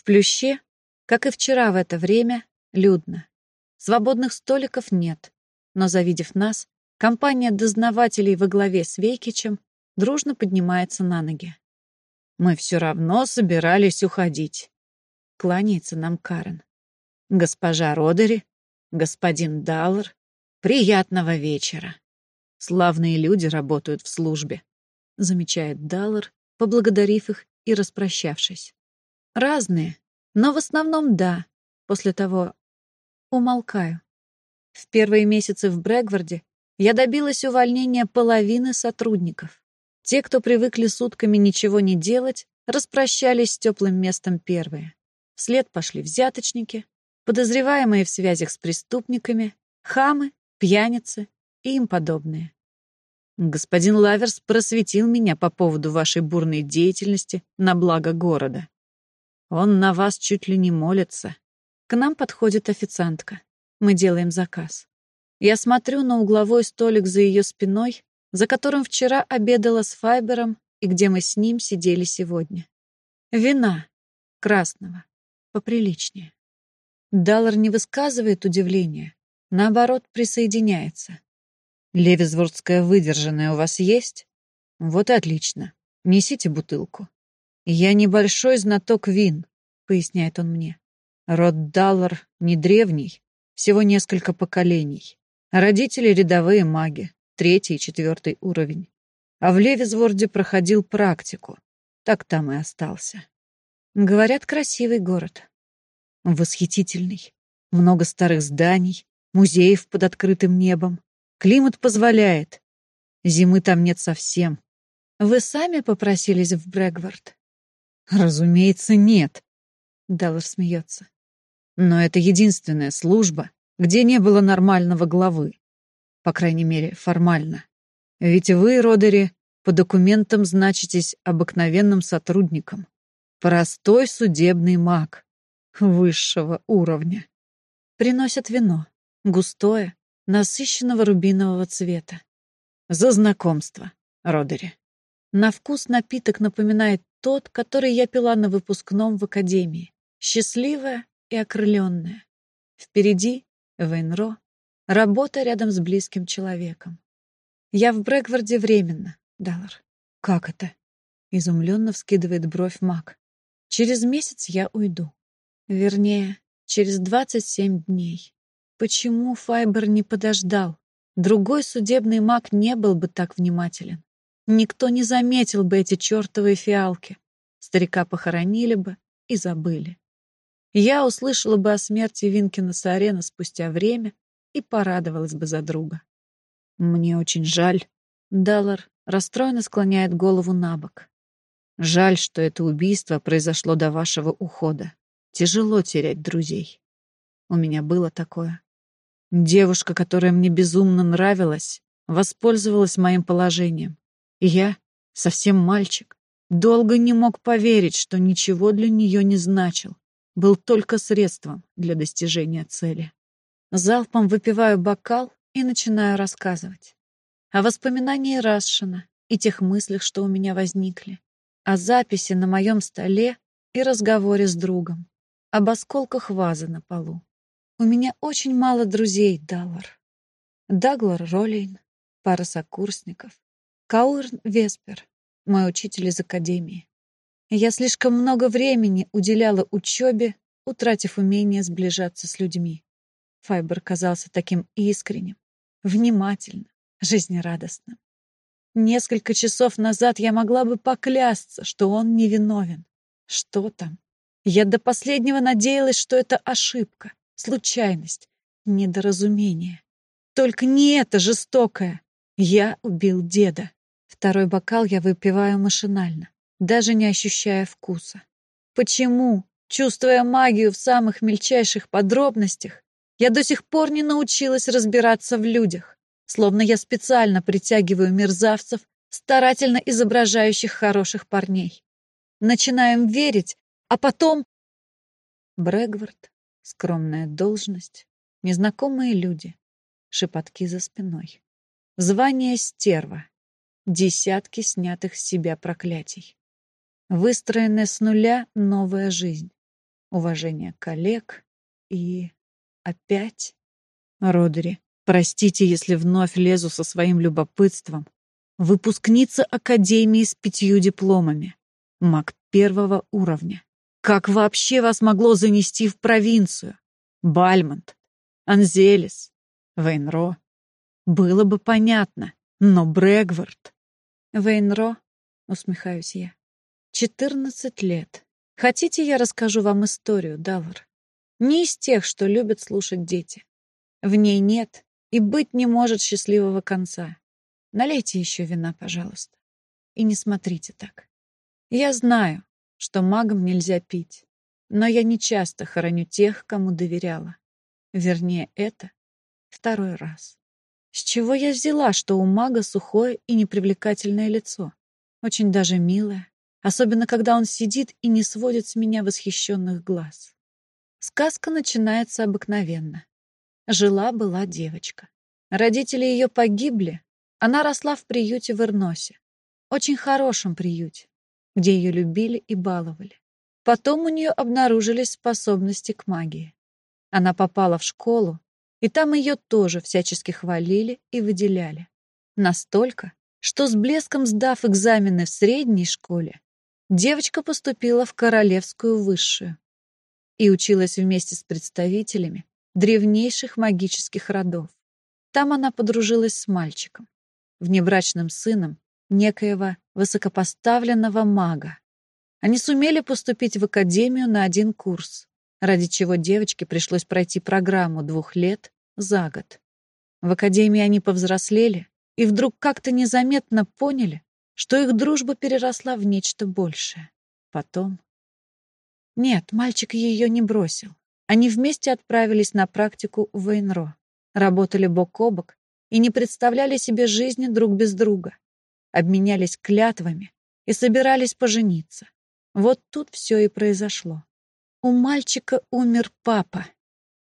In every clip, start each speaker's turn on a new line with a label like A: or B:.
A: В Плюще, как и вчера в это время, людно. Свободных столиков нет, но, завидев нас, компания дознавателей во главе с Вейкичем дружно поднимается на ноги. «Мы все равно собирались уходить», — кланяется нам Карен. «Госпожа Родери, господин Даллар, приятного вечера. Славные люди работают в службе», — замечает Даллар, поблагодарив их и распрощавшись. «Разные, но в основном да, после того умолкаю. В первые месяцы в Брэгварде я добилась увольнения половины сотрудников. Те, кто привыкли сутками ничего не делать, распрощались с теплым местом первые. Вслед пошли взяточники, подозреваемые в связях с преступниками, хамы, пьяницы и им подобные. Господин Лаверс просветил меня по поводу вашей бурной деятельности на благо города. Он на вас чуть ли не молится. К нам подходит официантка. Мы делаем заказ. Я смотрю на угловой столик за ее спиной, за которым вчера обедала с Файбером и где мы с ним сидели сегодня. Вина. Красного. Поприличнее. Даллар не высказывает удивления, наоборот, присоединяется. «Левизвордская выдержанная у вас есть? Вот и отлично. Несите бутылку». «Я небольшой знаток вин», — поясняет он мне. «Род Даллар не древний, всего несколько поколений. Родители — рядовые маги, третий и четвертый уровень. А в Левизворде проходил практику. Так там и остался. Говорят, красивый город. Восхитительный. Много старых зданий, музеев под открытым небом. Климат позволяет. Зимы там нет совсем. Вы сами попросились в Брэгвард? Разумеется, нет. Даллар смеется. Но это единственная служба, где не было нормального главы. По крайней мере, формально. Ведь вы, Родери, по документам значитесь обыкновенным сотрудником. Простой судебный маг. Высшего уровня. Приносят вино. Густое, насыщенного рубинового цвета. За знакомство, Родери. На вкус напиток напоминает тот, который я пила на выпускном в академии. Счастливая и окрыленная. Впереди Вейнро, работа рядом с близким человеком. Я в Брэгварде временно, Даллар. Как это? Изумленно вскидывает бровь Мак. Через месяц я уйду. Вернее, через 27 дней. Почему Файбер не подождал? Другой судебный маг не был бы так внимателен. Никто не заметил бы эти чертовые фиалки. Старика похоронили бы и забыли. Я услышала бы о смерти Винкина Сарена спустя время и порадовалась бы за друга. Мне очень жаль. Даллар расстроенно склоняет голову на бок. Жаль, что это убийство произошло до вашего ухода. Тяжело терять друзей. У меня было такое. Девушка, которая мне безумно нравилась, воспользовалась моим положением. Я, совсем мальчик, долго не мог поверить, что ничего для нее не значил, был только средством для достижения цели. Залпом выпиваю бокал и начинаю рассказывать. О воспоминании Расшина и тех мыслях, что у меня возникли. О записи на моем столе и разговоре с другом. Об осколках вазы на полу. У меня очень мало друзей, Даллар. Даглар Ролейн, пара сокурсников, Каурн Веспер, мой учитель из академии. Я слишком много времени уделяла учебе, утратив умение сближаться с людьми. Файбер казался таким искренним, внимательным, жизнерадостным. Несколько часов назад я могла бы поклясться, что он невиновен. Что там? Я до последнего надеялась, что это ошибка, случайность, недоразумение. Только не это жестокое. Я убил деда. Второй бокал я выпиваю машинально, даже не ощущая вкуса. Почему, чувствуя магию в самых мельчайших подробностях, я до сих пор не научилась разбираться в людях, словно я специально притягиваю мерзавцев, старательно изображающих хороших парней. Начинаем верить, а потом... Брэгвард, скромная должность, незнакомые люди, шепотки за спиной. Звание стерва, десятки снятых с себя проклятий. Выстроенная с нуля новая жизнь. уважение коллег и... опять... Родери, простите, если вновь лезу со своим любопытством. Выпускница Академии с пятью дипломами. Маг первого уровня. Как вообще вас могло занести в провинцию? Бальмонт, Анзелис, Вейнро. Было бы понятно, но Брэгвард... Вейнро, усмехаюсь я. Четырнадцать лет. Хотите, я расскажу вам историю, Даллар? Не из тех, что любят слушать дети. В ней нет и быть не может счастливого конца. Налейте еще вина, пожалуйста. И не смотрите так. Я знаю, что магам нельзя пить, но я не часто хороню тех, кому доверяла. Вернее, это второй раз. С чего я взяла, что у мага сухое и непривлекательное лицо? Очень даже милое, особенно когда он сидит и не сводит с меня восхищенных глаз. Сказка начинается обыкновенно. Жила-была девочка. Родители ее погибли, она росла в приюте в Ирносе. Очень хорошем приюте, где ее любили и баловали. Потом у нее обнаружились способности к магии. Она попала в школу, и там ее тоже всячески хвалили и выделяли. Настолько, что с блеском сдав экзамены в средней школе, девочка поступила в королевскую высшую и училась вместе с представителями древнейших магических родов. Там она подружилась с мальчиком, внебрачным сыном некоего высокопоставленного мага. Они сумели поступить в академию на один курс, ради чего девочке пришлось пройти программу двух лет за год. В академии они повзрослели и вдруг как-то незаметно поняли, что их дружба переросла в нечто большее. Потом... Нет, мальчик ее не бросил. Они вместе отправились на практику в Вейнро, работали бок о бок и не представляли себе жизни друг без друга, обменялись клятвами и собирались пожениться. Вот тут все и произошло. У мальчика умер папа.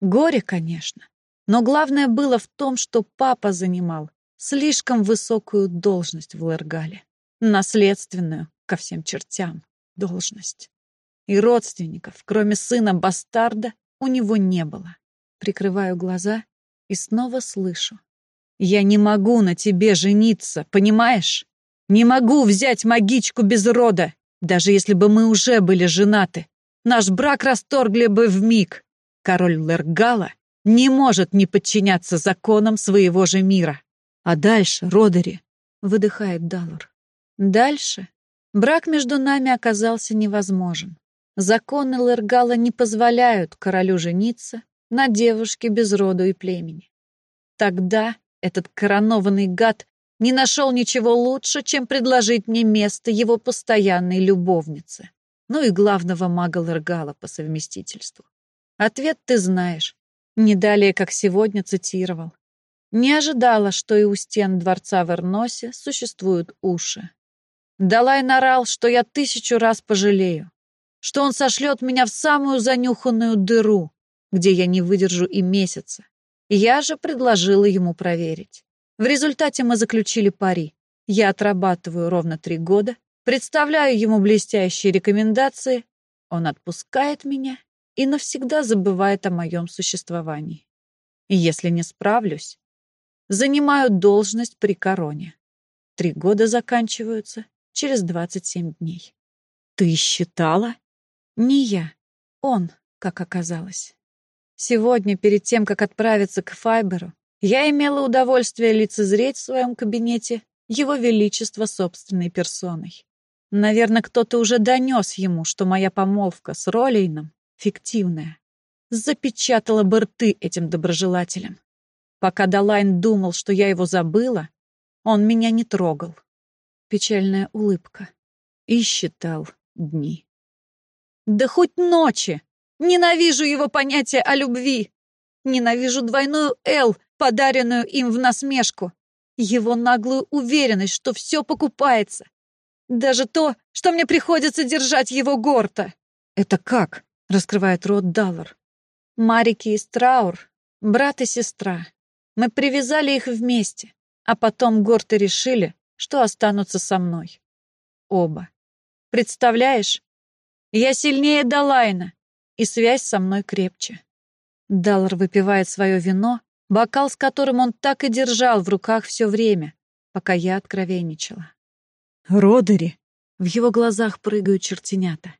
A: Горе, конечно. Но главное было в том, что папа занимал слишком высокую должность в Лергале. Наследственную, ко всем чертям, должность. И родственников, кроме сына-бастарда, у него не было. Прикрываю глаза и снова слышу. «Я не могу на тебе жениться, понимаешь? Не могу взять магичку без рода, даже если бы мы уже были женаты. Наш брак расторгли бы в миг. Король Лергала не может не подчиняться законам своего же мира. А дальше, Родери, выдыхает Даллар. Дальше брак между нами оказался невозможен. Законы Лергала не позволяют королю жениться на девушке без роду и племени. Тогда этот коронованный гад не нашел ничего лучше, чем предложить мне место его постоянной любовницы ну и главного мага Лергала по совместительству. Ответ ты знаешь. Не далее, как сегодня цитировал. Не ожидала, что и у стен дворца в Эрносе существуют уши. Далай нарал, что я тысячу раз пожалею, что он сошлет меня в самую занюханную дыру, где я не выдержу и месяца. Я же предложила ему проверить. В результате мы заключили пари. Я отрабатываю ровно три года, Представляю ему блестящие рекомендации, он отпускает меня и навсегда забывает о моем существовании. И если не справлюсь, занимаю должность при короне. Три года заканчиваются через 27 дней. Ты считала? Не я, он, как оказалось. Сегодня, перед тем, как отправиться к Файберу, я имела удовольствие лицезреть в своем кабинете его величество собственной персоной. Наверное, кто-то уже донес ему, что моя помолвка с Ролейном фиктивная. Запечатала бы рты этим доброжелателям. Пока Далайн думал, что я его забыла, он меня не трогал. Печальная улыбка. И считал дни. Да хоть ночи! Ненавижу его понятие о любви! Ненавижу двойную «Л», подаренную им в насмешку. Его наглую уверенность, что все покупается, даже то, что мне приходится держать его горто. Это как? Раскрывает рот Даллар. Марики и Страур, брат и сестра. Мы привязали их вместе, а потом горты решили, что останутся со мной. Оба. Представляешь? Я сильнее Далайна. и связь со мной крепче. Даллар выпивает свое вино, бокал с которым он так и держал в руках все время, пока я откровенничала.
B: «Родери!»
A: В его глазах прыгают чертенята.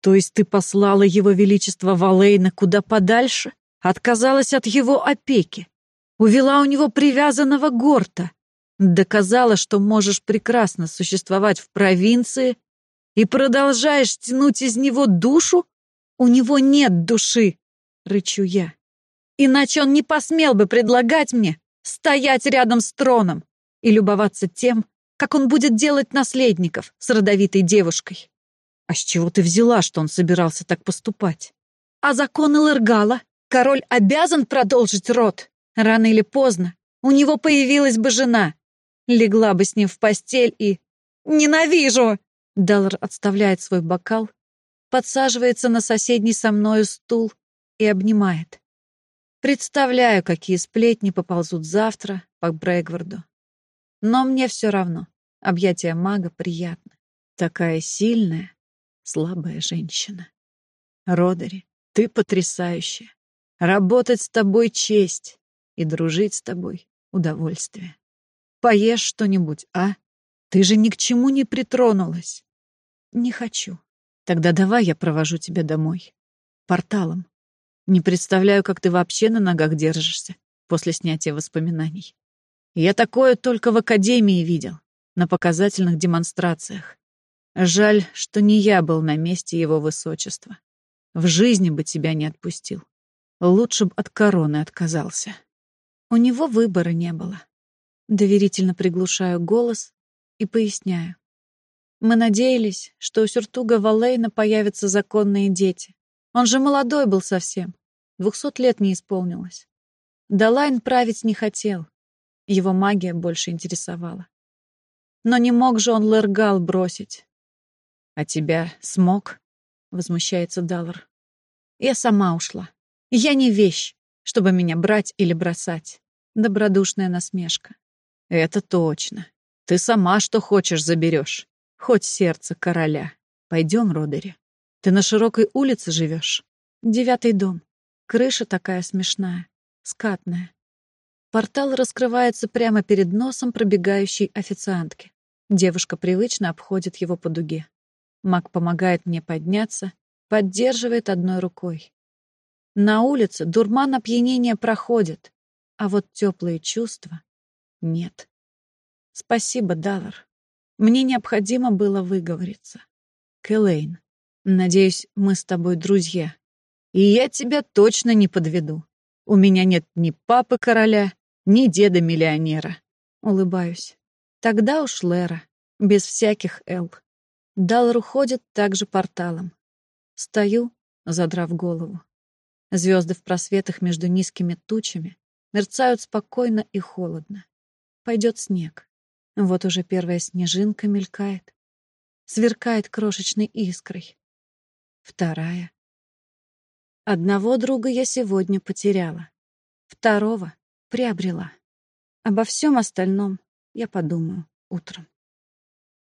B: «То есть ты послала его величество Валейна куда подальше? Отказалась от его опеки? Увела у него привязанного Горта? Доказала, что можешь прекрасно существовать в провинции и продолжаешь тянуть из него душу? У него нет души!» — рычу я. «Иначе он не посмел бы предлагать мне стоять рядом с троном и любоваться тем, как он будет делать наследников с родовитой девушкой. А с чего ты взяла, что он собирался так поступать? А закон Элэргала? Король обязан продолжить род. Рано или поздно у него появилась бы жена. Легла бы с ним в постель и... «Ненавижу!» Даллар отставляет свой бокал, подсаживается на соседний со мною стул и обнимает. Представляю, какие сплетни поползут завтра по Брэгварду. Но мне все равно. Объятия мага приятны. Такая сильная, слабая женщина. Родери, ты потрясающая. Работать с тобой честь и дружить с тобой удовольствие. Поешь что-нибудь, а? Ты же ни к чему не притронулась. Не хочу. Тогда давай я провожу тебя домой. Порталом. Не представляю, как ты вообще на ногах держишься после снятия воспоминаний. Я такое только в академии видел, на показательных демонстрациях. Жаль, что не я был на месте его высочества. В жизни бы тебя не отпустил. Лучше бы от короны отказался. У него выбора не было. Доверительно приглушаю голос и поясняю. Мы надеялись, что у сюртуга Валейна появятся законные дети. Он же молодой был совсем. Двухсот лет не исполнилось. Далайн править не хотел, его магия больше интересовала. Но не мог же он Лергал бросить. «А тебя смог?» — возмущается Даллар. «Я сама ушла. Я не вещь, чтобы меня брать или бросать». Добродушная насмешка. «Это точно. Ты сама что хочешь заберешь. Хоть сердце короля. Пойдем, Родери. Ты на широкой улице живешь? Девятый дом. Крыша такая смешная, скатная. Портал раскрывается прямо перед носом пробегающей официантки. Девушка привычно обходит его по дуге. Маг помогает мне подняться, поддерживает одной рукой. На улице дурман опьянения проходит, а вот теплые чувства нет. Спасибо, Даллар. Мне необходимо было выговориться. Кэлэйн, надеюсь, мы с тобой друзья. И я тебя точно не подведу. У меня нет ни папы короля, ни деда-миллионера. Улыбаюсь. Тогда уж Лера, без всяких «Л». Даллар уходит также порталом. Стою, задрав голову. Звезды в просветах между низкими тучами мерцают спокойно и холодно. Пойдет снег. Вот уже первая снежинка мелькает. Сверкает крошечной искрой. Вторая. Одного друга я сегодня потеряла. Второго приобрела. Обо всем остальном я подумаю утром.